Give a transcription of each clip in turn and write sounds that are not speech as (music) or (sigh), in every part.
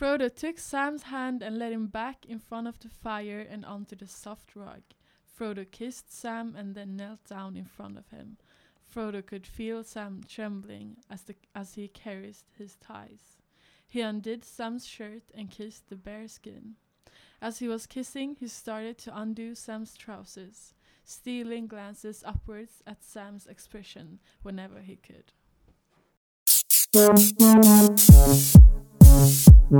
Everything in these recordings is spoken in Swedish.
Frodo took Sam's hand and led him back in front of the fire and onto the soft rug. Frodo kissed Sam and then knelt down in front of him. Frodo could feel Sam trembling as, the, as he carried his ties. He undid Sam's shirt and kissed the bare skin. As he was kissing, he started to undo Sam's trousers, stealing glances upwards at Sam's expression whenever he could. Hej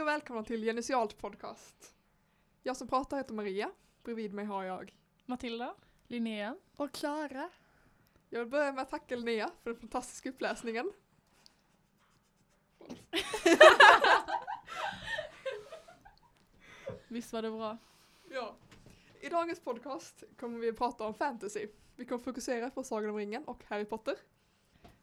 och välkomna till Genesialt podcast. Jag som pratar heter Maria. Bredvid mig har jag. Matilda? Linnea? Och Klara. Jag vill börja med att tacka Linnea för den fantastiska uppläsningen. (laughs) Visst var det bra? Ja. I dagens podcast kommer vi att prata om fantasy. Vi kommer fokusera på Sagan om ringen och Harry Potter.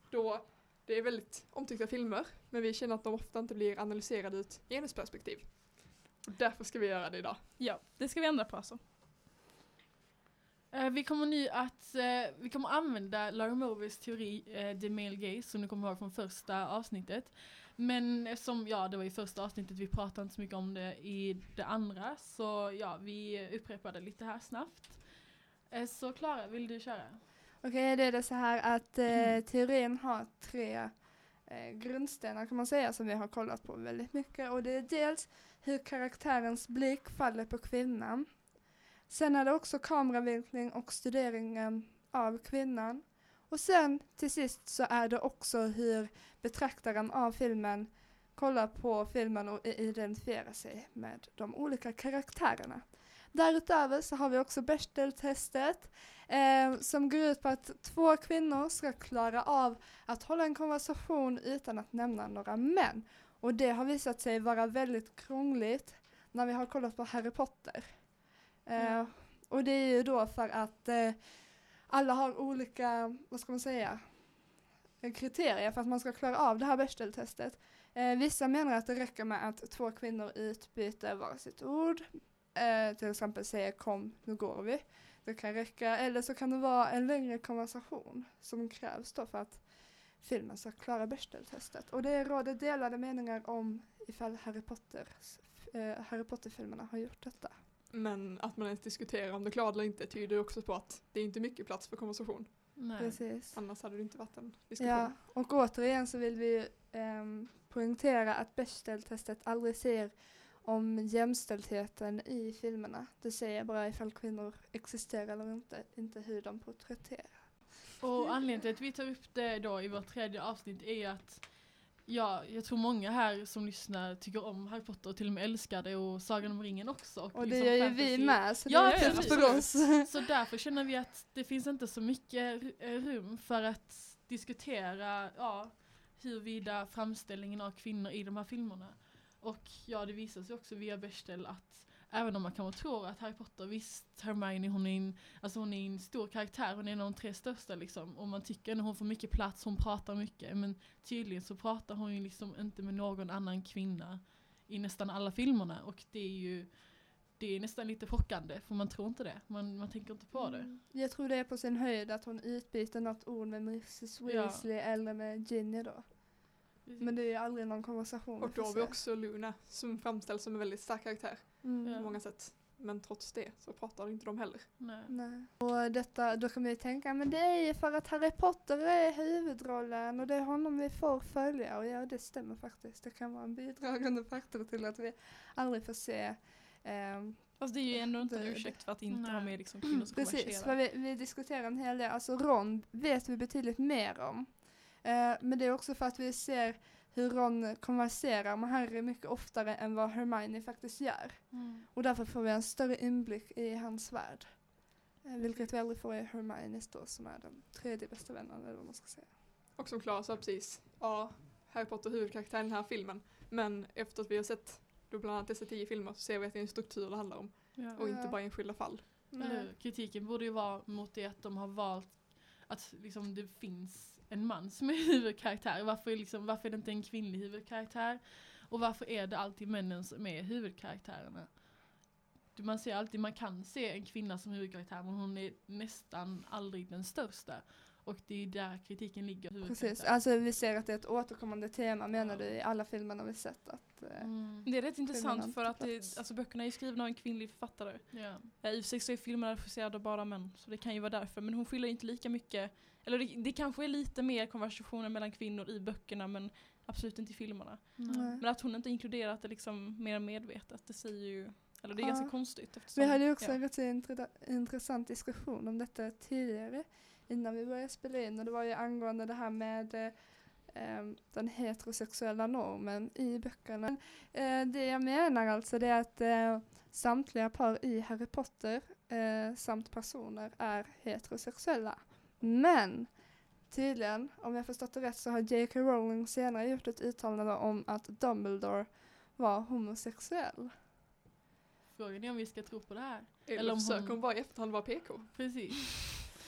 Då det är väldigt omtyckta filmer, men vi känner att de ofta inte blir analyserade ur ett genusperspektiv. Därför ska vi göra det idag. Ja, det ska vi ändra på alltså. Eh, vi kommer nu att eh, vi kommer använda Larry Movers teori, The Male Gaze, som ni kommer ihåg från första avsnittet. Men eftersom, ja det var i första avsnittet, vi pratade inte så mycket om det i det andra, så ja, vi upprepade lite här snabbt. Eh, så Klara, vill du köra? Okej, det är det så här att eh, teorin har tre eh, grundstenar kan man säga som vi har kollat på väldigt mycket och det är dels hur karaktärens blick faller på kvinnan. Sen är det också kameravinkling och studeringen av kvinnan. Och sen till sist så är det också hur betraktaren av filmen kollar på filmen och identifierar sig med de olika karaktärerna. Därutöver så har vi också Bechdel-testet eh, som går ut på att två kvinnor ska klara av att hålla en konversation utan att nämna några män. Och det har visat sig vara väldigt krångligt när vi har kollat på Harry Potter. Eh, Mm. Och det är ju då för att eh, alla har olika, vad ska man säga, Eh, kriterier för att man ska klara av det här Bechdel-testet. Eh, vissa menar att det räcker med att två kvinnor utbyter varsitt ord, eh, till exempel säger kom, nu går vi. Det kan räcka, eller så kan det vara en längre konversation som krävs då för att filmen ska klara Bechdel-testet. Och det råder delade meningar om ifall Harry, Potters, eh, Harry Potter-filmerna har gjort detta. Men att man ens diskuterar om det klarar eller inte tyder också på att det är inte mycket plats för konversation. Nej. Precis. Annars hade det inte varit en diskussion. Ja, och återigen så vill vi ehm, poängtera att Bechdel-testet aldrig ser om jämställdheten i filmerna. Det säger bara ifall kvinnor existerar eller inte, inte hur de porträtterar. Och anledningen till att vi tar upp det då i vårt tredje avsnitt är att Ja, jag tror många här som lyssnar tycker om Harry Potter och till och med älskar det och Sagan om ringen också. Och det liksom gör ju fantasy. vi med, så Ja, det är absolut. för oss. Så därför känner vi att det finns inte så mycket ru- rum för att diskutera ja, huruvida framställningen av kvinnor i de här filmerna. Och ja, det visar sig också via Bechdel att även om man kanske tror att Harry Potter, visst Hermione hon är en, alltså hon är en stor karaktär, hon är en av de tre största liksom. Och man tycker att hon får mycket plats, hon pratar mycket. Men tydligen så pratar hon ju liksom inte med någon annan kvinna i nästan alla filmerna. Och det är ju det är nästan lite chockande för man tror inte det. Man, man tänker inte på det. Mm. Jag tror det är på sin höjd att hon utbyter något ord med Mrs Ja. Weasley eller med Ginny då. Men det är ju aldrig någon konversation. Och då har vi också Luna som framställs som en väldigt stark karaktär Mm. På många sätt. Men trots det så pratar inte de heller. Nej. Nej. Och detta, då kan vi tänka, men det är ju för att Harry Potter är huvudrollen och det är honom vi får följa. Och ja, det stämmer faktiskt. Det kan vara en bidragande faktor till att vi aldrig får se ehm, Fast det är ju ändå inte en ursäkt för att inte Nej. ha med liksom kvinnor som Precis, för vi, vi diskuterar en hel del. Alltså Ron vet vi betydligt mer om. Eh, men det är också för att vi ser hur Ron konverserar med Harry mycket oftare än vad Hermione faktiskt gör. Mm. Och därför får vi en större inblick i hans värld. Eh, vilket vi aldrig får i Hermiones då, som är den tredje bästa vännen, eller vad man ska säga. Och som Klara sa precis, ja, Harry Potter är huvudkaraktären i den här filmen. Men efter att vi har sett då bland annat dessa tio filmer så ser vi att det är en struktur det handlar om. Ja. Och inte bara enskilda fall. Hur? Kritiken borde ju vara mot det att de har valt att liksom det finns en man som är (laughs) huvudkaraktär. Varför är, liksom, varför är det inte en kvinnlig huvudkaraktär? Och varför är det alltid männen som är huvudkaraktärerna? man ser alltid, man kan se en kvinna som huvudkaraktär men hon är nästan aldrig den största. Och det är där kritiken ligger. Precis, alltså vi ser att det är ett återkommande tema menar Ja. du i alla filmerna vi sett att eh, Mm. Det är rätt intressant för att det, alltså, böckerna är skrivna av en kvinnlig författare. Ja. Ja, I och för sig så är filmerna regisserade av bara män, så det kan ju vara därför. Men hon fyller inte lika mycket, eller det, det kanske är lite mer konversationer mellan kvinnor i böckerna men absolut inte i filmerna. Nej. Men att hon inte inkluderat det liksom mer medvetet, det säger ju, eller det är Ja. ganska konstigt. Eftersom, Vi hade ju också ja. en rätt intressant diskussion om detta tidigare innan vi började spela in och det var ju angående det här med eh, den heterosexuella normen i böckerna. Eh, det jag menar alltså det är att eh, samtliga par i Harry Potter eh, samt personer är heterosexuella. Men tydligen, om jag förstått det rätt så har J.K. Rowling senare gjort ett uttalande om att Dumbledore var homosexuell. Frågan är om vi ska tro på det här. Eller, Eller om försöker hon- hon bara i efterhand vara PK? Precis.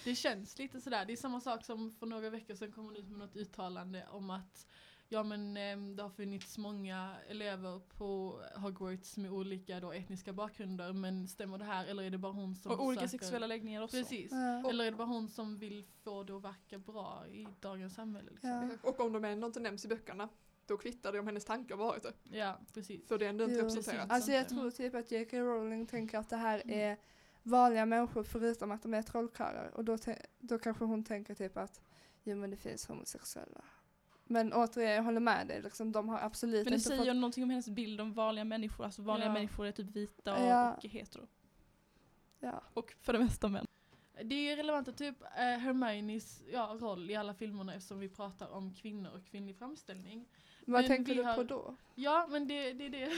Det känns lite sådär. Det är samma sak som för några veckor sedan kom hon ut med något uttalande om att ja men ehm, det har funnits många elever på Hogwarts med olika då etniska bakgrunder men stämmer det här eller är det bara hon som Och olika söker- sexuella läggningar också. Precis. Ja. Eller är det bara hon som vill få det att verka bra i dagens samhälle? Liksom? Ja. Och om de ändå inte nämns i böckerna, då kvittar det om hennes tankar varit det. Ja, precis. För det är ändå inte Jo. representerat. Alltså jag tror typ att J.K. Rowling tänker att det här Mm. är vanliga människor förutom att de är trollkarlar och då, då kanske hon tänker typ att jo men det finns homosexuella. Men återigen jag håller med dig, liksom, de har absolut Men det inte säger fått... ju någonting om hennes bild om vanliga människor. Alltså vanliga Ja. människor är typ vita och, Ja. och hetero. Ja. Och för det mesta män. Det är relevant att typ eh, Hermiones ja, roll i alla filmerna eftersom vi pratar om kvinnor och kvinnlig framställning. Vad Men tänker du på har- då? Ja, men det, det är det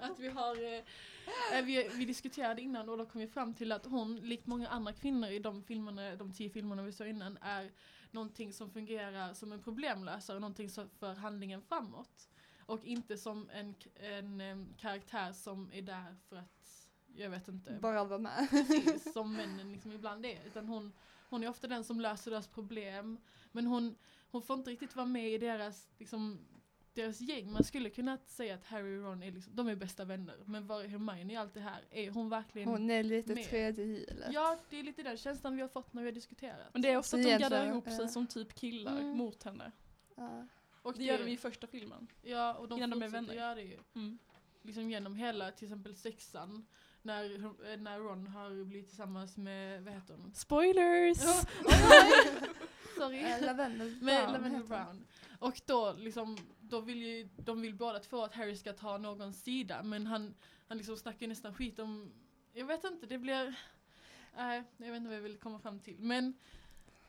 (laughs) att vi har, eh, eh, vi, vi diskuterade innan och då kom vi fram till att hon, likt många andra kvinnor i de filmerna, de tio filmerna vi såg innan, är någonting som fungerar som en problemlösare, någonting som för handlingen framåt. Och inte som en, en karaktär som är där för att, jag vet inte, Bara vara med. precis (laughs) som männen liksom ibland är. Utan hon, hon är ofta den som löser deras problem. Men hon, hon får inte riktigt vara med i deras, liksom, deras gäng. Man skulle kunna säga att Harry och Ron är, liksom, de är bästa vänner. Men var är Hermione i allt det här? Är hon verkligen... Hon är lite med. tredje hjulet. Ja, det är lite den känslan vi har fått när vi har diskuterat. Men det är ofta att de gaddar ihop sig ja. som typ killar Mm. mot henne. Ja. Och Det gör de i första filmen. Ja, och de innan de är vänner. göra det ju. Mm. Liksom genom hela, till exempel sexan. När, eh, när Ron har blivit tillsammans med, vad heter hon? Spoilers! Ja, (laughs) Sorry. Eh, Lavendel Med Brown Lavendel heter hon. Brown. Och då liksom, då vill ju, de vill båda två att Harry ska ta någons sida men han, han liksom snackar ju nästan skit om, jag vet inte, det blir, nej jag vet inte vad jag vill komma fram till. Men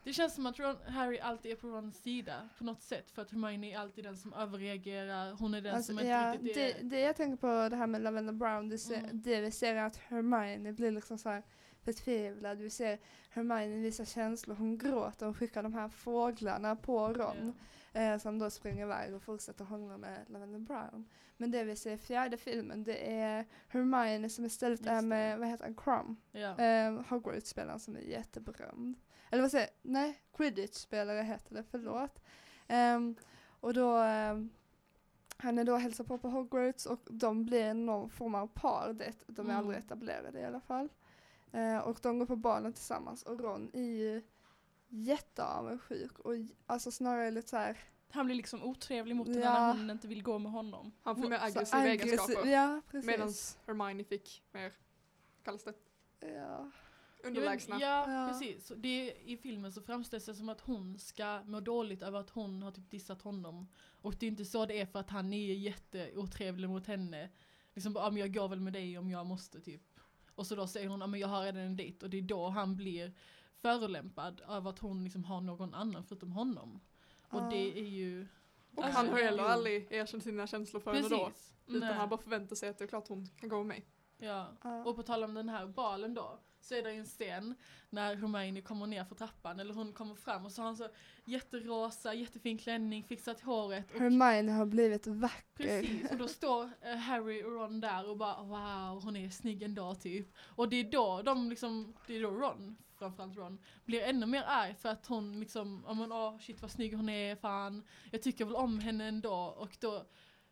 det känns som att Ron, Harry alltid är på Rons sida på något sätt för att Hermione är alltid den som överreagerar, hon är den Alltså, som inte ja, riktigt det, är... det jag tänker på det här med Lavendel Brown, det, ser, Mm. det vi ser är att Hermione blir liksom så här förtvivlad. Vi ser Hermione visa känslor, hon gråter och skickar de här fåglarna på Ron. Eh, som då springer iväg och fortsätter hångla med Lavendel Brown. Men det vi ser i fjärde filmen det är Hermione som istället Just är det. med, vad heter han, Crumb. Ja. Eh, Hogwarts-spelaren som är jätteberömd. Eller vad säger jag? Nej, Quidditch-spelare heter det, förlåt. Ehm, och då, ehm, han är då och hälsar på på Hogwarts och de blir någon form av par, det, de är Mm. aldrig etablerade i alla fall. Eh, och de går på balen tillsammans och Ron är ju jätteavundsjuk och j- alltså snarare lite så här Han blir liksom otrevlig mot henne Ja. när hon inte vill gå med honom. Han får mer så aggressiva aggressiv- egenskaper. Ja, precis. Medan Hermione fick mer, kallas det, ja. underlägsna. Ja, Ja. precis. Så Det, I filmen så framställs det som att hon ska må dåligt över att hon har typ dissat honom. Och det är inte så det är för att han är jätteotrevlig mot henne. Liksom bara, "Ja, men jag går väl med dig om jag måste typ. Och så då säger hon, "Ja, men jag har redan en dejt. Och det är då han blir förolämpad av att hon liksom har någon annan förutom honom. Och det är ju... Och Alltså, han har heller aldrig erkänt sina känslor för henne då. Utan Nej. han bara förväntar sig att det är klart hon kan gå med mig. Ja. Ja. Och på tal om den här balen då, så är det ju en scen när Hermione kommer ner för trappan, eller hon kommer fram och så har hon så jätterosa, jättefin klänning, fixat håret. Och Hermione har blivit vacker. Precis, och då står eh, Harry och Ron där och bara wow, hon är snygg ändå typ. Och det är då de liksom, det är då Ron, framförallt Ron, blir ännu mer arg för att hon liksom, ja men åh shit vad snygg hon är, fan, jag tycker väl om henne ändå. Och då,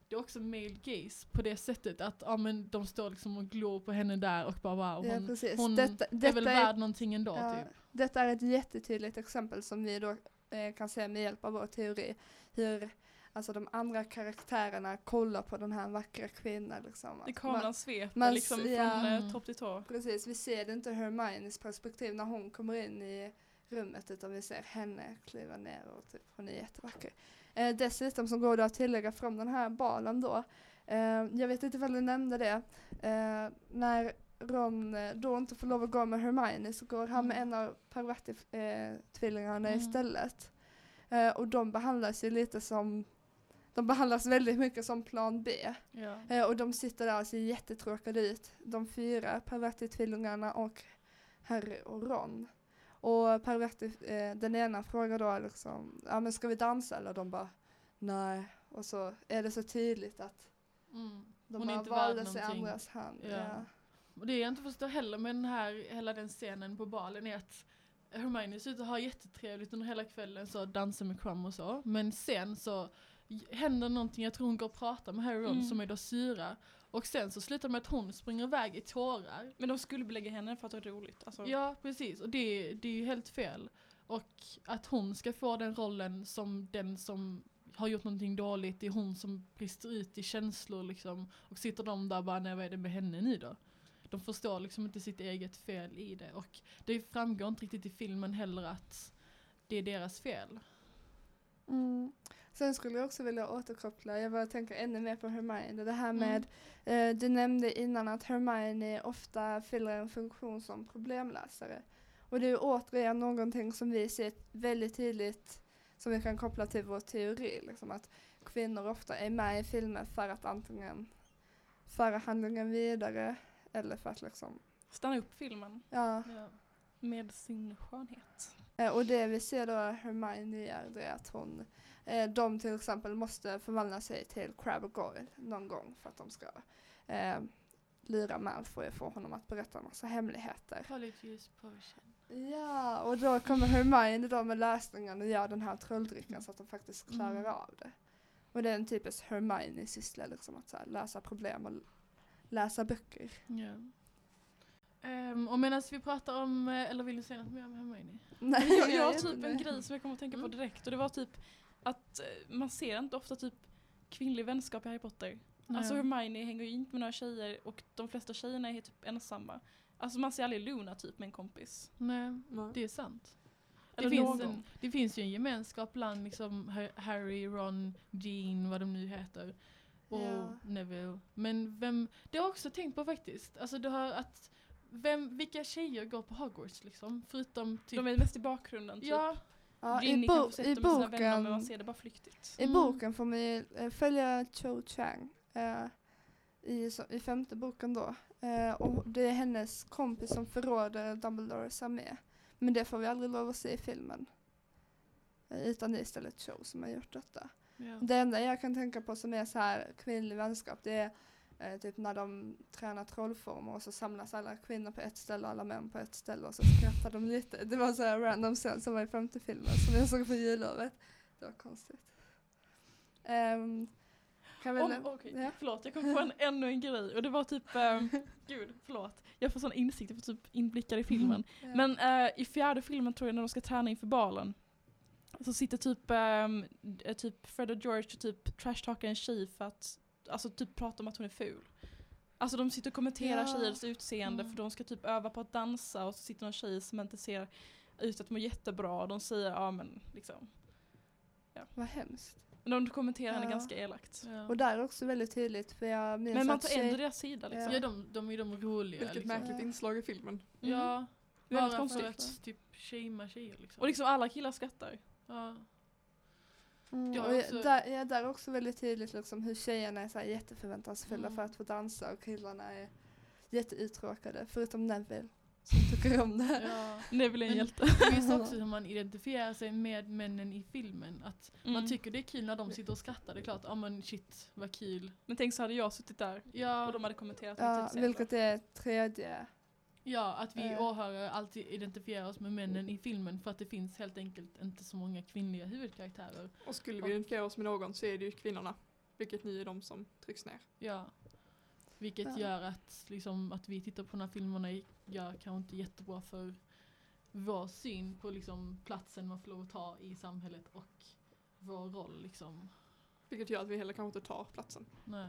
det är också male gaze på det sättet att ja, men de står liksom och glor på henne där och bara wow, Ja, hon, precis. hon detta, är detta, väl är, värd någonting ändå ja, typ. detta är ett jättetydligt exempel som vi då eh, kan se med hjälp av vår teori. Hur alltså, de andra karaktärerna kollar på den här vackra kvinnan. Liksom. Det kameran sveper liksom s- ja. från eh, topp till tå. Precis, vi ser det inte Hermiones perspektiv när hon kommer in i rummet utan vi ser henne kliva ner och typ, hon är jättevacker. Eh, dessutom så går det att tillägga från den här balen då, eh, jag vet inte ifall du nämnde det, eh, när Ron eh, då inte får lov att gå med Hermione så går han med Mm. en av Parvati-tvillingarna Mm. istället. Eh, och de behandlas ju lite som, de behandlas väldigt mycket som plan B. Ja. Eh, och de sitter där och ser jättetråkade ut. De fyra Parvati-tvillingarna och Harry och Ron. Och Parvati, eh, den ena frågar då liksom, ja men ska vi dansa? Eller de bara, nej. Och så är det så tydligt att Mm. de Hon bara valde sig någonting. andras hand. Ja. Ja. Och det jag inte förstår heller med den här, hela den scenen på balen är att Hermione ser ut att ha jättetrevligt under hela kvällen, så dansar med Crumb och så. Men sen så händer någonting, jag tror hon går och pratar med Harry Ron Mm. som är då syra. Och sen så slutar det med att hon springer iväg i tårar. Men de skulle belägga henne för att det var roligt. Alltså, Ja, precis. Och det, det är ju helt fel. Och att hon ska få den rollen som den som har gjort någonting dåligt, det är hon som brister ut i känslor liksom. Och sitter de där bara, nej vad är det med henne nu då? De förstår liksom inte sitt eget fel i det. Och det framgår inte riktigt i filmen heller att det är deras fel. Mm. Sen skulle jag också vilja återkoppla, jag bara tänker ännu mer på Hermione. Det här Mm. med, eh, du nämnde innan att Hermione ofta fyller en funktion som problemlösare. Och det är återigen någonting som vi ser väldigt tydligt som vi kan koppla till vår teori. Liksom att kvinnor ofta är med i filmer för att antingen föra handlingen vidare eller för att liksom, Stanna upp filmen ja. Ja. med sin skönhet. Eh, och det vi ser då Hermione gör det är att hon, eh, de till exempel måste förvandla sig till Crab och Goyle någon gång för att de ska eh, lura Malfoy och få honom att berätta en massa hemligheter. Potion. Ja, och då kommer Hermione då med lösningen och gör den här trolldrycken så att de faktiskt klarar Mm. av det. Och det är en typisk Hermione-syssla liksom att så här, lösa problem och läsa böcker. Ja. Ehm, och medan vi pratar om, eh, eller vill du säga något mer om Hermione? Nej, Jag, jag har typ en grej som jag kommer att tänka på Mm. direkt och det var typ att eh, man ser inte ofta typ kvinnlig vänskap i Harry Potter. Alltså Nej. Hermione hänger ju inte med några tjejer och de flesta tjejerna är typ ensamma. Alltså man ser aldrig Luna typ med en kompis. Nej, Nej. det är sant. Det Eller finns, någon. en, det finns ju en gemenskap bland liksom Har- Harry, Ron, Jean, vad de nu heter. Och Ja. Neville. Men vem, det har jag också tänkt på faktiskt. Alltså det har att, vem, vilka tjejer går på Hogwarts liksom? Förutom typ, De är mest i bakgrunden typ. ja, Ja, i, bo- i vänner boken ser det bara flyktigt. I Mm. boken får man ju eh, följa Cho Chang eh, i, så, i femte boken då. Eh, och det är hennes kompis som förråder Dumbledores armé. Men det får vi aldrig lov att se i filmen. Eh, utan det är istället Cho som har gjort detta. ja. Det enda jag kan tänka på som är så här kvinnlig vänskap det är eh, typ när de tränar trollformer och så samlas alla kvinnor på ett ställe och alla män på ett ställe och så skrattar de lite. Det var så här random scen som var i femte filmen som jag såg på jullovet. Det var konstigt. Um, kan vi Om, okej, ja. Förlåt, jag kom på en, ännu en grej och det var typ, ehm, (laughs) gud förlåt. Jag får sån insikt, jag får typ inblickar i filmen. (laughs) Ja. Men eh, i fjärde filmen tror jag när de ska träna inför balen så sitter typ, ehm, eh, typ Fred och George och typ trashtalkar en tjej för att alltså typ prata om att hon är ful. Alltså de sitter och kommenterar Ja. tjejers utseende Mm. för de ska typ öva på att dansa och så sitter någon tjej som inte ser ut att må jättebra och de säger ja men liksom. Vad hemskt. Men de kommenterar henne Ja. ganska elakt. Ja. Och där är också väldigt tydligt för jag minns Men man tar tjej- ändå deras sida liksom. ja, de, de är de roliga Vilket liksom. märkligt inslag i filmen. Mm. Ja, Väldigt bara konstigt. för att typ shamea tjejer liksom. Och liksom alla killar skrattar. ja. Mm, och också- där, ja, där är också väldigt tydligt liksom hur tjejerna är så här jätteförväntansfulla Mm. för att få dansa och killarna är jätteuttråkade förutom Neville som tycker om det. ja. (laughs) Det är en hjälte. Det finns också hur man identifierar sig med männen i filmen. Att man Mm. tycker det är kul när de sitter och skrattar. Det är klart, ja men shit vad kul. Men tänk så hade jag suttit där och Ja, de hade kommenterat Ja, vilket är tredje. Ja att vi Eh. åhörare alltid identifierar oss med männen i filmen för att det finns helt enkelt inte så många kvinnliga huvudkaraktärer. Och skulle vi identifiera oss med någon så är det ju kvinnorna. vilket nu är de som trycks ner. Ja. Vilket Ja. gör att, liksom, att vi tittar på de här filmerna gör kanske inte jättebra för vår syn på liksom, platsen man får lov att ta i samhället och vår roll. Liksom. Vilket gör att vi heller kanske inte tar platsen. Nej.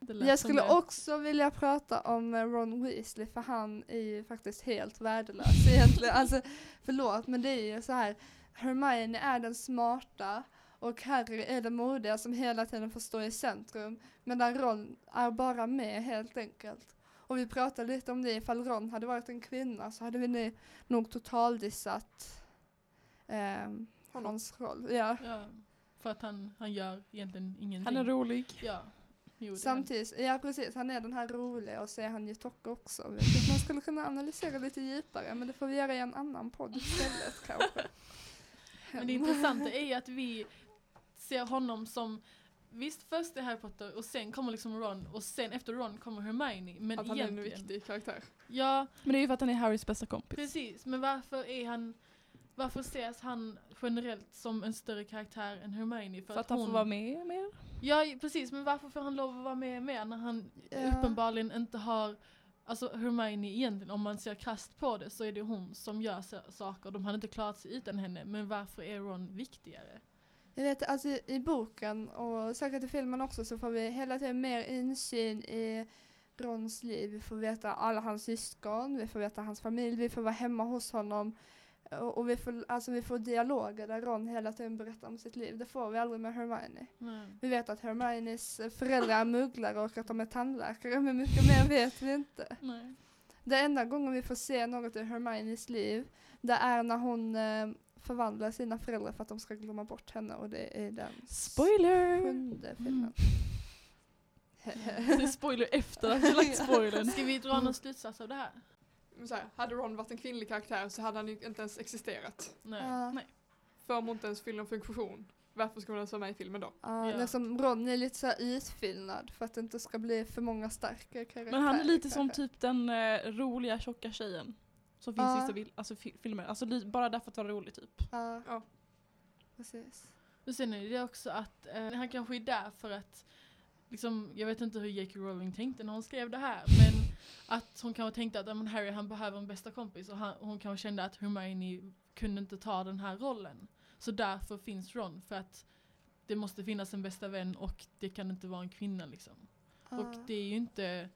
Jag skulle det. också vilja prata om eh, Ron Weasley för han är ju faktiskt helt värdelös (laughs) egentligen. Alltså förlåt men det är ju så här Hermione är den smarta och Harry är den modiga som hela tiden får stå i centrum medan Ron är bara med helt enkelt. Och vi pratade lite om det, ifall Ron hade varit en kvinna så hade vi nog totaldissat Honom. hans roll. Ja. Ja, för att han, han gör egentligen ingenting. Han är rolig. Ja. Jo. Samtidigt, ja precis, han är den här roliga och så är han ju Tocco också. Vilket man skulle kunna analysera lite djupare men det får vi göra i en annan podd istället (laughs) kanske. Men det intressanta är ju att vi ser honom som Visst först är Harry Potter och sen kommer liksom Ron och sen efter Ron kommer Hermione. Men att han är en viktig karaktär. Ja, Men det är ju för att han är Harrys bästa kompis. precis. Men varför är han varför ses han generellt som en större karaktär än Hermione? För, att han hon, får vara med mer. Ja precis, men varför får han lov att vara med mer när han Ja. uppenbarligen inte har Alltså Hermione egentligen, om man ser krasst på det så är det hon som gör sa- saker. De hade inte klarat sig utan henne. Men varför är Ron viktigare? Jag vet, alltså i, i boken och säkert i filmen också så får vi hela tiden mer insyn i Rons liv. Vi får veta alla hans syskon, vi får veta hans familj, vi får vara hemma hos honom. Och, och vi, får, alltså vi får dialoger där Ron hela tiden berättar om sitt liv. Det får vi aldrig med Hermione. Nej. Vi vet att Hermiones föräldrar är mugglare och att de är tandläkare, men mycket mer vet vi inte. Nej. Det enda gången vi får se något i Hermiones liv, det är när hon eh, förvandlar sina föräldrar för att de ska glömma bort henne och det är den Spoiler! sjunde filmen. Det är spoiler efter att vi lagt (laughs) spoilern. Ska vi dra någon slutsats av det här? Men så här, hade Ron varit en kvinnlig karaktär så hade han ju inte ens existerat. Nej. Ja. Nej. För om hon inte ens fyller en funktion, varför ska hon ens vara med i filmen då? Ja, Ja. liksom Ron är lite så här utfyllnad för att det inte ska bli för många starka karaktärer. Men han är lite som typ den eh, roliga tjocka tjejen. Som finns i vissa vil- alltså, fi- filmer. Alltså bara därför att vara rolig typ. Ja, Ja. precis. Och sen är det också att eh, han kanske är där för att Liksom, jag vet inte hur J.K. Rowling tänkte när hon skrev det här men att hon kanske tänkte att men Harry han behöver en bästa kompis och han, hon kanske kände att Hermione kunde inte ta den här rollen. Så därför finns Ron för att det måste finnas en bästa vän och det kan inte vara en kvinna liksom. Ja. Och det är ju inte,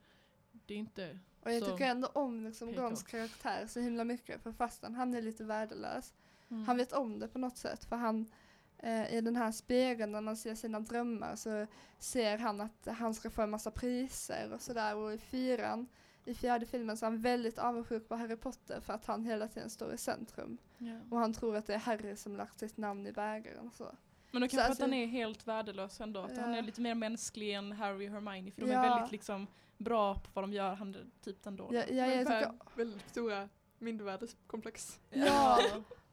det är inte, Och jag tycker ändå om liksom. Rons karaktär så himla mycket för fastän han är lite värdelös. mm. Han vet om det på något sätt för han eh, i den här spegeln när man ser sina drömmar så ser han att han ska få en massa priser och sådär och i fyran i fjärde filmen så är han väldigt avundsjuk på Harry Potter för att han hela tiden står i centrum. ja. Och han tror att det är Harry som lagt sitt namn i bägaren och så. Men då Så kanske alltså- att han är helt värdelös ändå. Att han Ja. är lite mer mänsklig än Harry och Hermione. För de Ja. är väldigt liksom bra på vad de gör. Han är typ den då. Ja, ja, jag tycker, Väldigt stora mindervärdeskomplex. ja,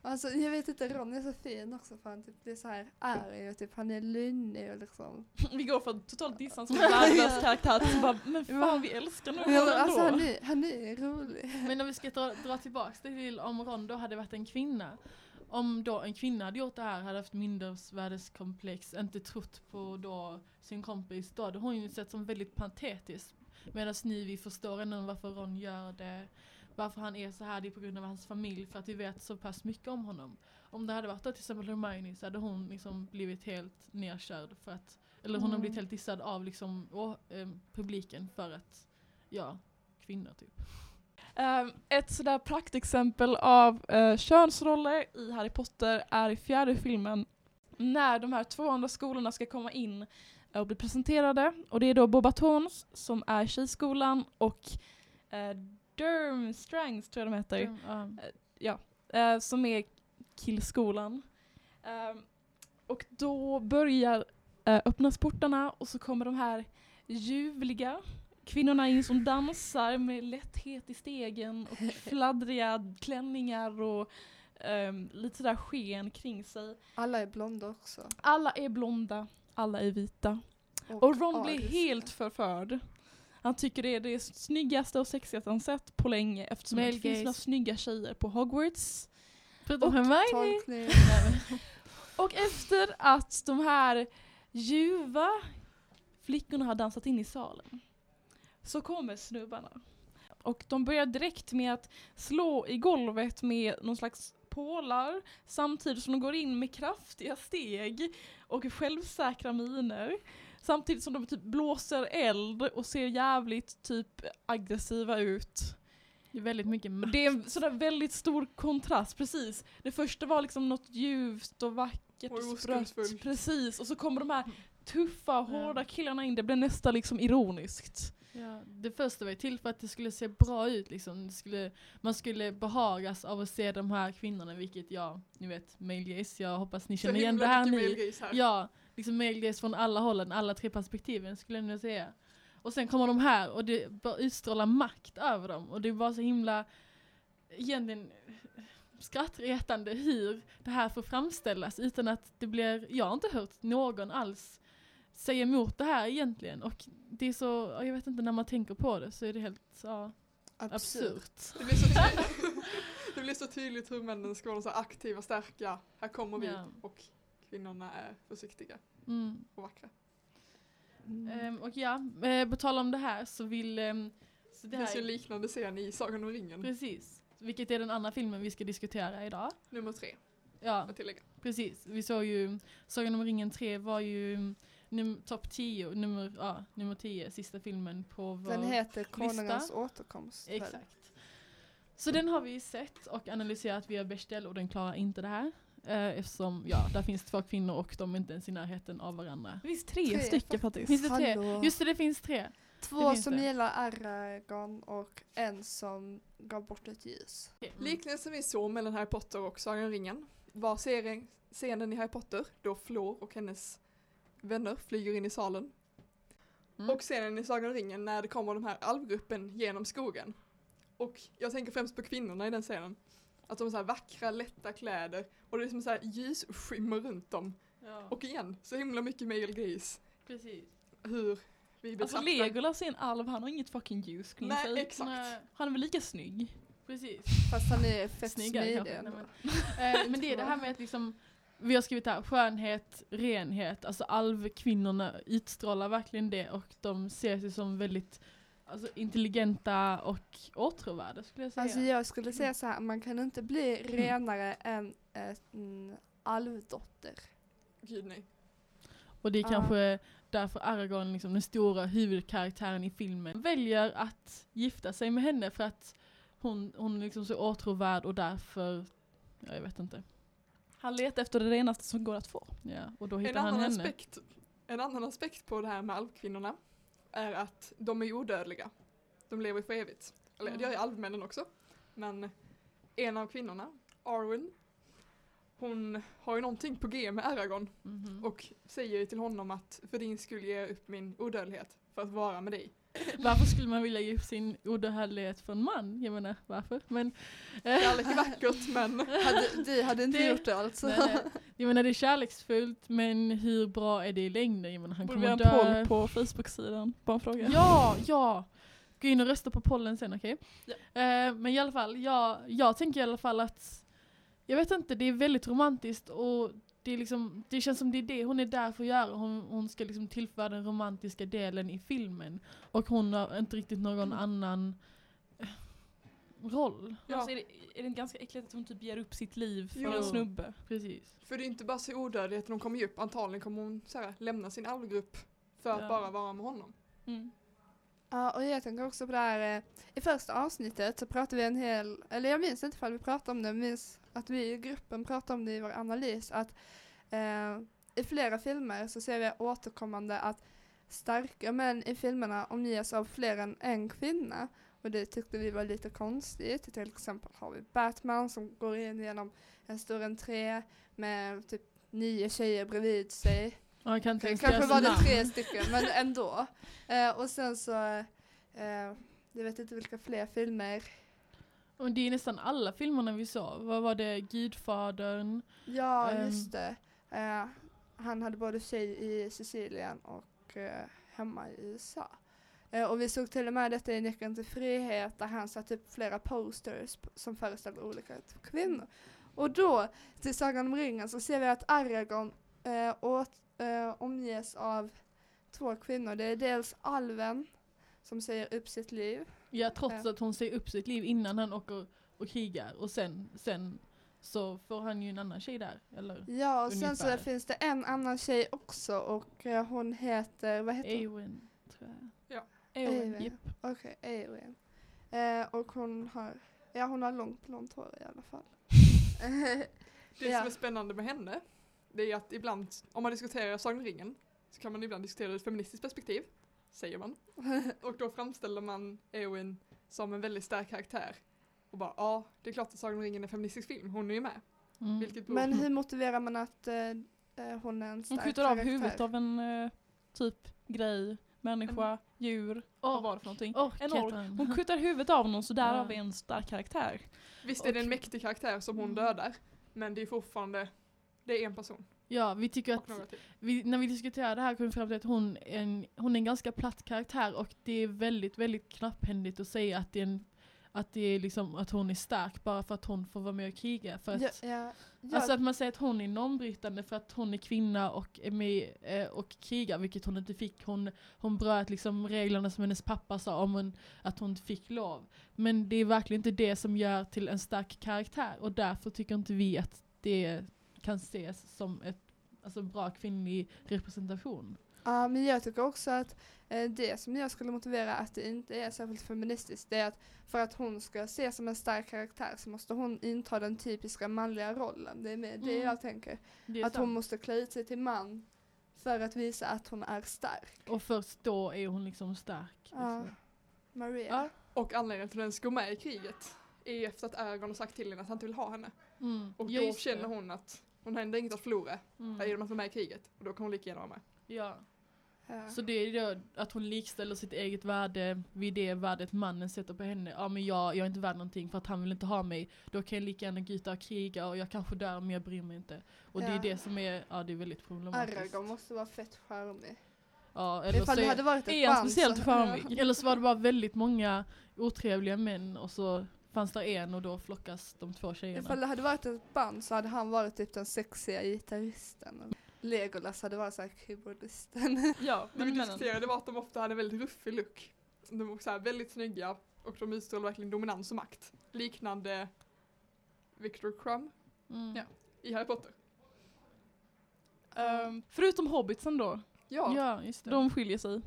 alltså jag vet inte, Ron är så fin också för han typ blir så här arg och typ han är lynnig och liksom. (laughs) Vi går från totalt dissan som värdelös karaktär till bara, (laughs) men fan vi älskar nog honom alltså han är, han är rolig. Men om vi ska dra, dra tillbaks det till om Ron då hade varit en kvinna. Om då en kvinna hade gjort det här, hade haft mindervärdeskomplex, inte trott på då sin kompis, då hade hon ju sett som väldigt patetiskt. Medan ni vi förstår ändå varför Ron gör det, varför han är så här, det är på grund av hans familj, för att vi vet så pass mycket om honom. Om det hade varit då till exempel Hermione så hade hon liksom blivit helt nedkörd för att, eller hon har Mm. blivit helt dissad av liksom, å, em, publiken för att, ja, kvinnor typ. Ehm, ett sådär praktexempel av uh, könsroller i Harry Potter är i fjärde filmen när de här två andra skolorna ska komma in och bli presenterade. Och det är då Bobatons som är tjejskolan och uh, Durmstrangs tror jag de heter. Ja. eh, som är killskolan. Ehm, och då börjar eh, öppnas portarna och så kommer de här ljuvliga kvinnorna in som dansar med lätthet i stegen och (laughs) fladdriga klänningar och ehm, lite sådär sken kring sig. Alla är blonda också. Alla är blonda, alla är vita. Och Ron blir helt förförd. Han tycker det är det snyggaste och sexigaste han sett på länge eftersom det Male inte finns några snygga tjejer på Hogwarts. Förutom Hermione. (laughs) Och efter att de här ljuva flickorna har dansat in i salen. Så kommer snubbarna. Och de börjar direkt med att slå i golvet med någon slags pålar samtidigt som de går in med kraftiga steg och självsäkra miner. Samtidigt som de typ blåser eld och ser jävligt typ aggressiva ut. Det är väldigt mycket makt. Det är en sådär väldigt stor kontrast, precis. Det första var liksom något ljust och vackert Och och sprött. Precis, och så kommer de här tuffa, hårda killarna in. Det blev nästan liksom ironiskt. Ja, det första var ju till för att det skulle se bra ut liksom. Det skulle, man skulle behagas av att se de här kvinnorna, vilket jag, ni vet, male gaze, jag hoppas ni känner igen det här mycket ni. male gaze här. Ja, liksom gaze från alla hållen, alla tre perspektiven skulle jag nog säga. Och sen kommer de här och det bara utstrålar makt över dem och det var så himla, egentligen skrattretande hur det här får framställas utan att det blir, jag har inte hört någon alls säga emot det här egentligen och det är så, jag vet inte när man tänker på det så är det helt ja, absurt. Det blir, så tydligt, (laughs) det blir så tydligt hur männen ska vara så aktiva, starka. Här kommer vi. Ja. Och kvinnorna är försiktiga Mm. och vackra. Ehm, och ja, eh, på tal om det här så vill ehm, så Det det finns ju en liknande scen i Sagan om ringen. Precis. Vilket är den andra filmen vi ska diskutera idag. Nummer tre, Ja, precis. Vi såg ju, Sagan om ringen 3 var ju num- topp 10, nummer, ja, nummer 10, sista filmen på vår... Den heter Konungens återkomst. Exakt. Så den har vi sett och analyserat via Bechdel och den klarar inte det här. Eh, eftersom, ja, där finns två kvinnor och de är inte ens i närheten av varandra. Det finns tre, Tre, stycken faktiskt. Finns det tre? Hallå. Just det, det finns tre. Två finns som det. gillar Aragorn och en som gav bort ett ljus. Mm. Liknelsen vi såg mellan Harry Potter och Sagan om ringen var serien, scenen i Harry Potter då Flor och hennes vänner flyger in i salen. Mm. Och scenen i Sagan om ringen när det kommer de här alvgruppen genom skogen. Och jag tänker främst på kvinnorna i den scenen. Att de har så här vackra, lätta kläder och det är som så här ljusskimmer runt dem. Ja, Och igen, så himla mycket male gaze. precis. Hur vi betraktar... Alltså Legolas är en alv, han har inget fucking ljus kring Nej, sig. exakt. Nej, Han är väl lika snygg? precis. Fast han är fett smidig ändå. Men, (laughs) eh, men det är det här med att liksom, vi har skrivit här, skönhet, renhet, alltså alvkvinnorna utstrålar verkligen det och de ser sig som väldigt alltså, intelligenta och åtråvärda skulle jag säga. Alltså jag skulle säga så här, man kan inte bli renare än en alvdotter. Gud nej. och det är kanske därför Aragorn, liksom, den stora huvudkaraktären i filmen, väljer att gifta sig med henne för att hon, hon är liksom så åtråvärd och därför, ja, jag vet inte. Han letar efter det renaste som går att få. Ja, och då En hittar han annan, henne. aspekt, en annan aspekt på det här med alvkvinnorna är att de är odödliga. De lever för evigt. Eller det gör ju alvmännen också. Men en av kvinnorna, Arwen, hon har ju någonting på G med Aragorn Mhm. och säger till honom att för din skull ger jag upp min odödlighet för att vara med dig. Varför skulle man vilja ge upp sin odödlighet för en man? Jag menar, varför? Men, eh, Kärlek är vackert men (laughs) Hade, du hade inte Det- gjort det alltså? nej, nej. Jag menar det är kärleksfullt, men hur bra är det i längden? Jag menar, han Borde vi kommer ha en dö. poll på Facebook-sidan? Bara en fråga. Ja, ja! Gå in och rösta på pollen sen, okej? Ja. Eh, men i alla fall, jag, jag tänker i alla fall att, jag vet inte, det är väldigt romantiskt och det, är liksom, det känns som det är det hon är där för att göra. Hon, hon ska liksom tillföra den romantiska delen i filmen. Och hon har inte riktigt någon annan eh, roll. Ja. Alltså är, det, är det inte ganska äckligt att hon typ ger upp sitt liv för Jo. en snubbe? Precis. för det är inte bara så odödligheten hon kommer ju upp, antagligen kommer hon så här, lämna sin alvgrupp för att Ja. bara vara med honom. Mm. Ja, och jag tänker också på det här, eh, i första avsnittet så pratade vi en hel, eller jag minns inte ifall vi pratade om det, men minns att vi i gruppen pratade om det i vår analys, att eh, i flera filmer så ser vi återkommande att starka män i filmerna omges av fler än en kvinna. Och det tyckte vi var lite konstigt. Till exempel har vi Batman som går in genom en stor entré med typ nio tjejer bredvid sig. Han kan inte ens Kanske var det tre stycken, men ändå. Eh, och sen så, eh, jag vet inte vilka fler filmer. Och det är nästan alla filmerna vi såg. Vad var det? Gudfadern? Ja, Ehm. just det. Eh, han hade både tjej i Sicilien och eh, hemma i USA. Eh, och vi såg till och med detta i Nyckeln till frihet där han satte upp flera posters som föreställer olika kvinnor. Och då, till Sagan om ringen, så ser vi att Aragorn eh, åt, eh, omges av två kvinnor. Det är dels Alven som säger upp sitt liv. Ja, trots Ja. att hon säger upp sitt liv innan han åker och krigar och sen, sen så får han ju en annan tjej där, eller? Ja, och sen så Ungefär. finns det en annan tjej också och eh, hon heter, vad heter hon? Eowyn, tror jag. Eowyn. Japp. Okej, Eowyn. Eh, och hon har, ja hon har långt blont hår i alla fall. (laughs) Det Ja. som är spännande med henne, det är att ibland, om man diskuterar Sagan om ringen, så kan man ibland diskutera ur ett feministiskt perspektiv, säger man. (laughs) Och då framställer man Eowyn som en väldigt stark karaktär. Och bara, ja, det är klart att Sagan om ringen är en feministisk film, hon är ju med. Mm. Vilket beror Men hur motiverar man att eh, eh, hon är en Hon stark skjuter av karaktär? huvudet av en eh, typ grej, människa, djur, vad var det för någonting? Ork En ork. Hon kuttar huvudet av någon så där har vi en stark karaktär. Visst är det en och- mäktig karaktär som hon Mm. dödar, men det är fortfarande, det är en person Ja, vi tycker att vi, när vi diskuterar det här kom vi fram till att hon är, en, hon är en ganska platt karaktär och det är väldigt, väldigt knapphändigt att säga att det är, en, att det är liksom att hon är stark bara för att hon får vara med och kriga. För att, Ja, ja, ja, Alltså att man säger att hon är normbrytande för att hon är kvinna och är med eh, och krigar, vilket hon inte fick. Hon, hon bröt liksom reglerna som hennes pappa sa om hon, att hon inte fick lov. Men det är verkligen inte det som gör till en stark karaktär och därför tycker inte vi att det kan ses som ett alltså, bra kvinnlig representation. Ja, men jag tycker också att eh, det som jag skulle motivera att det inte är särskilt feministiskt, det är att för att hon ska ses som en stark karaktär så måste hon inta den typiska manliga rollen. Det är med det Mm. jag tänker. Det Att hon sant. måste klä ut sig till man för att visa att hon är stark. Och först då är hon liksom stark. Ja. Liksom. Maria. Ja. Och anledningen till att hon ska gå med i kriget är efter att Aragorn har sagt till henne att han inte vill ha henne. Mm. Och Ja, då just det. känner hon att hon har ändå inget att förlora Mm. genom att vara med i kriget. Och då kan hon lika gärna vara med. Ja. Ja. Så det är då att hon likställer sitt eget värde vid det värdet mannen sätter på henne. Ja men jag, jag är inte värd någonting för att han vill inte ha mig. Då kan jag lika gärna gå ut och kriga och jag kanske dör men jag bryr mig inte. Och det är Ja. det som är, ja det är väldigt problematiskt. Aragorn måste vara fett charmig. Ja, eller Ifall så är, hade varit ett är han speciellt charmig. Eller så var det bara väldigt många otrevliga män och så fanns det en och då flockas de två tjejerna. Ifall det hade varit ett band så hade han varit typ den sexiga gitarristen. Legolas hade varit såhär keyboardisten. (laughs) Ja, Det vi men diskuterade var att de ofta hade en väldigt ruffig look. De var så väldigt snygga och de utstrålade verkligen dominans och makt. Liknande Victor Crumb Mm. Ja. i Harry Potter. Ehm, förutom hobbitsen då, Ja, Ja, just det. de skiljer sig.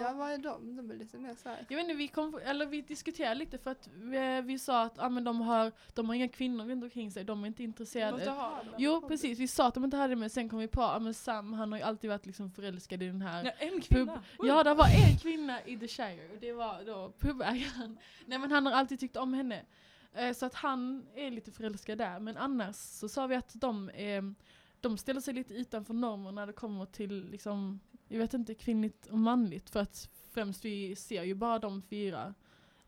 Ja, vad är de? De är lite mer såhär. Jag vet inte, vi, kom, eller vi diskuterade lite för att vi, vi sa att ah, men de, har, de har inga kvinnor runt omkring sig, de är inte intresserade. Måste ha det. Jo precis, vi sa att de inte hade det men sen kom vi på att ah, Sam han har ju alltid varit liksom förälskad i den här Ja, en kvinna. Pub- Ja det var en kvinna i The Shire och det var då pubägaren. Nej men han har alltid tyckt om henne. Eh, så att han är lite förälskad där. Men annars så sa vi att de, är, de ställer sig lite utanför normer när det kommer till liksom, jag vet inte, kvinnligt och manligt. För att främst vi ser ju bara de fyra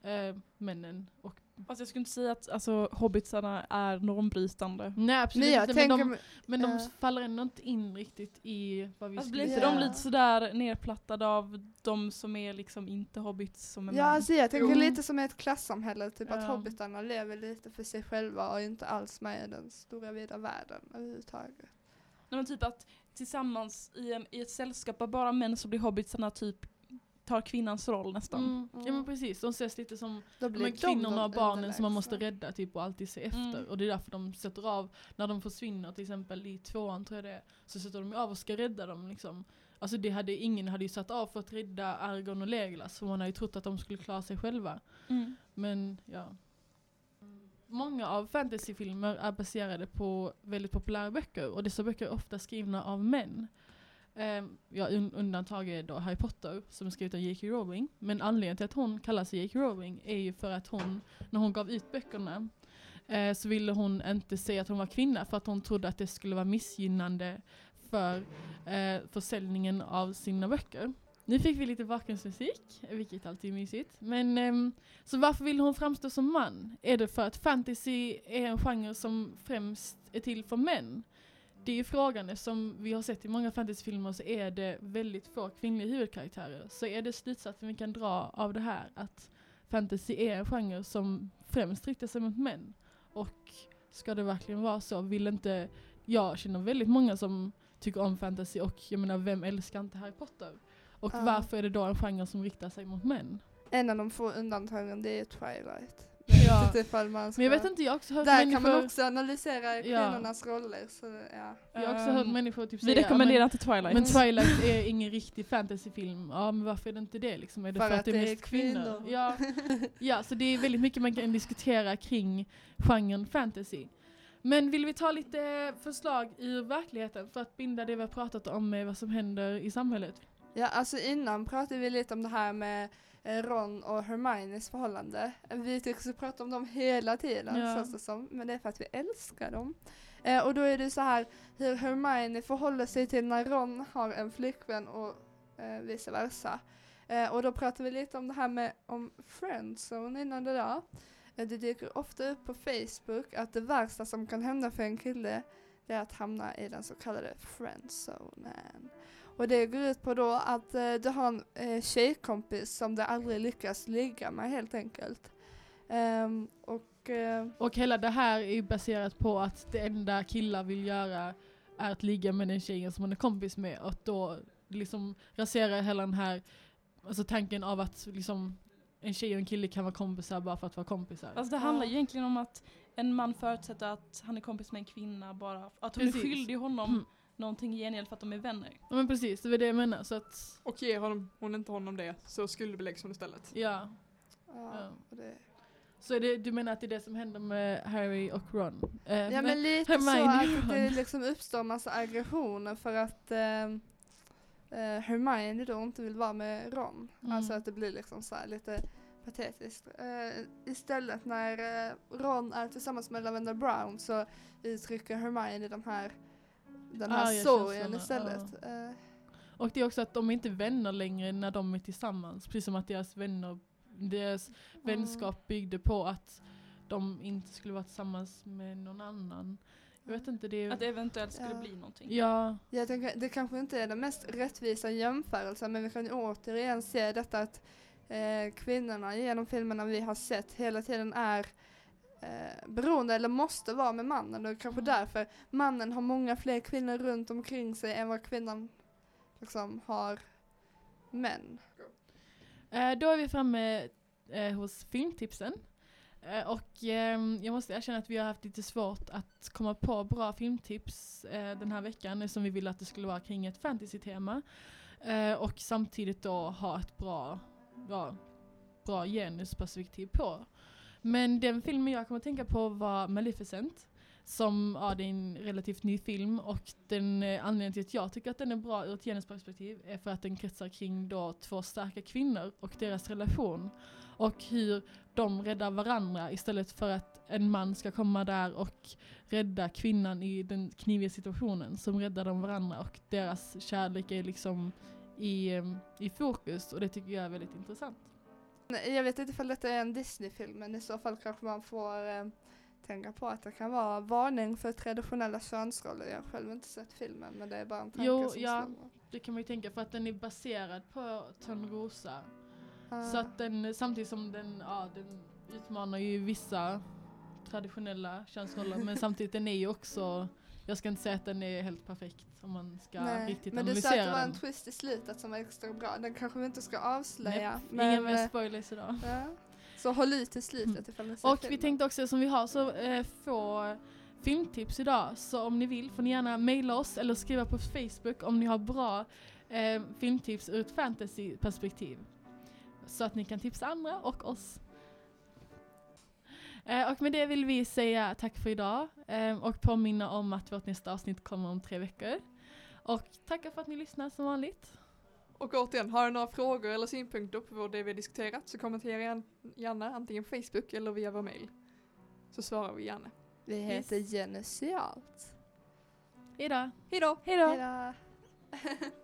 eh, männen. Och, Fast jag skulle inte säga att alltså, hobbitsarna är normbrytande. nej absolut Men jag inte, men de, men de ja. faller ändå inte in riktigt i vad vi Alltså, skulle blir inte Ja. de lite sådär nerplattade av de som är liksom inte hobbits som är Ja, alltså jag tänker Jo. lite som ett klassamhälle, typ att Ja. hobbitarna lever lite för sig själva och inte alls med i den stora vida världen överhuvudtaget. Nej, men typ att tillsammans i, en, i ett sällskap av bara män så blir hobbitsarna typ tar kvinnans roll nästan. Mm. Ja men precis, de ses lite som de kvinnorna och barnen som man måste rädda typ och alltid se efter. Mm. Och det är därför de sätter av, när de försvinner till exempel i tvåan tror jag det är, så sätter de av och ska rädda dem liksom. Alltså det hade, ingen hade ju satt av för att rädda Argon och Legolas för man hade ju trott att de skulle klara sig själva. Mm. Men ja. Många av fantasyfilmer är baserade på väldigt populära böcker och dessa böcker är ofta skrivna av män. Um, ja, un undantag är då Harry Potter som är skrivet av J.K. Rowling. Men anledningen till att hon kallar sig J.K. Rowling är ju för att hon, när hon gav ut böckerna, eh, så ville hon inte säga att hon var kvinna för att hon trodde att det skulle vara missgynnande för eh, försäljningen av sina böcker. Nu fick vi lite bakgrundsmusik, vilket alltid är mysigt. Men um, så varför vill hon framstå som man? Är det för att fantasy är en genre som främst är till för män? Det är ju frågan, som vi har sett i många fantasyfilmer så är det väldigt få kvinnliga huvudkaraktärer. Så är det slutsatsen vi kan dra av det här att fantasy är en genre som främst riktar sig mot män? Och ska det verkligen vara så? Vill inte, jag känner väldigt många som tycker om fantasy och jag menar vem älskar inte Harry Potter? Och Ja. varför är det då en genre som riktar sig mot män? En av de få undantagen det är Twilight. Ja. Men jag vet inte, jag har också hört Där människor, kan man också analysera Ja. kvinnornas roller. Så, ja. jag har också hört Ehm, människor typ Vi säga, rekommenderar "Ja, inte Twilight. men, Twilight är ingen riktig fantasyfilm. Ja men varför är det inte det liksom? Är det för, att, det är mest kvinnor? Ja. (laughs) ja, så det är väldigt mycket man kan diskutera kring genren fantasy. Men vill vi ta lite förslag ur verkligheten för att binda det vi har pratat om med vad som händer i samhället? Ja, alltså innan pratade vi lite om det här med eh, Ron och Hermiones förhållande. Vi tycks prata om dem hela tiden Ja. känns det som. Men det är för att vi älskar dem. Eh, och då är det så här hur Hermione förhåller sig till när Ron har en flickvän och eh, vice versa. Eh, och då pratar vi lite om det här med om friendzone innan det där. Eh, det dyker ofta upp på Facebook att det värsta som kan hända för en kille det är att hamna i den så kallade friendzonen. Och det går ut på då att eh, du har en eh, tjejkompis som du aldrig lyckas ligga med helt enkelt. Ehm, och eh, Och hela det här är ju baserat på att det enda killar vill göra är att ligga med den tjejen som man är kompis med och då liksom raserar hela den här alltså tanken av att liksom en tjej och en kille kan vara kompisar bara för att vara kompisar. Alltså det Ja. handlar ju egentligen om att en man förutsätter att han är kompis med en kvinna bara, att hon Precis. är skyldig honom Mm. Någonting i gengäld för att de är vänner. Ja men precis, det var det jag menar. Så att, Och ger honom, hon inte honom det så skuldbeläggs hon istället. ja. ja, Ja. och det, Så är det, du menar att det är det som händer med Harry och Ron? Eh, ja men lite Hermione så att det Ron. liksom uppstår massa aggressioner för att ehm, eh, Hermione då inte vill vara med Ron. Mm. Alltså att det blir liksom så här lite patetiskt. Eh, istället när eh, Ron är tillsammans med Lavender Brown så uttrycker Hermione de här den här Arga sorgen istället. Eh, Och det är också att de är inte vänner längre när de är tillsammans. Precis som att deras vänner, deras vänskap byggde på att de inte skulle vara tillsammans med någon annan. Jag vet inte, det är... Att det eventuellt skulle Ja. bli någonting. ja, Jag tänker, det kanske inte är den mest rättvisa jämförelsen men vi kan ju återigen se detta att eh, kvinnorna genom filmerna vi har sett hela tiden är eh, beroende eller måste vara med mannen och kanske Mm. därför mannen har många fler kvinnor runt omkring sig än vad kvinnan liksom har män. Eh, då är vi framme eh, hos filmtipsen. Eh, och ehm, jag måste erkänna att vi har haft lite svårt att komma på bra filmtips eh, den här veckan eftersom vi ville att det skulle vara kring ett fantasy-tema. Eh, och samtidigt då ha ett bra, bra, bra genusperspektiv på. Men den filmen jag kommer att tänka på var Maleficent. Som, ja det är en relativt ny film och den eh, anledningen till att jag tycker att den är bra ur ett genusperspektiv är för att den kretsar kring då två starka kvinnor och deras relation. Och hur de räddar varandra istället för att en man ska komma där och rädda kvinnan i den kniviga situationen. Som räddar de varandra och deras kärlek är liksom i, eh, i fokus och det tycker jag är väldigt intressant. Jag vet inte ifall detta är en Disney-film men i så fall kanske man får eh, tänka på att det kan vara varning för traditionella könsroller. Jag har själv inte sett filmen men det är bara en tanke Jo, som ja. slår. Det kan man ju tänka för att den är baserad på Törnrosa. Ah. Så att den, samtidigt som den, ja, den utmanar ju vissa traditionella könsroller men samtidigt den är ju också, jag ska inte säga att den är helt perfekt om man ska Nej, riktigt men du sa analysera att det var den. en twist i slutet som var extra bra. Den kanske vi inte ska avslöja. Nej, men, Inga mer eh, spoilers idag. ja. Så håll ut till slutet ifall ni ser Och vi filmen. tänkte också som vi har så eh, få filmtips idag så om ni vill får ni gärna mejla oss eller skriva på Facebook om ni har bra eh, filmtips ur ett fantasyperspektiv. Så att ni kan tipsa andra och oss. Eh, och med det vill vi säga tack för idag eh, och påminna om att vårt nästa avsnitt kommer om tre veckor. Och tacka för att ni lyssnar som vanligt. Och återigen, har du några frågor eller synpunkter på det vi har diskuterat så kommentera gärna- antingen på Facebook eller via vår mail. Så svarar vi gärna. Vi heter Genesialt. Hejdå! Hejdå! Hej då! Hejdå. (laughs)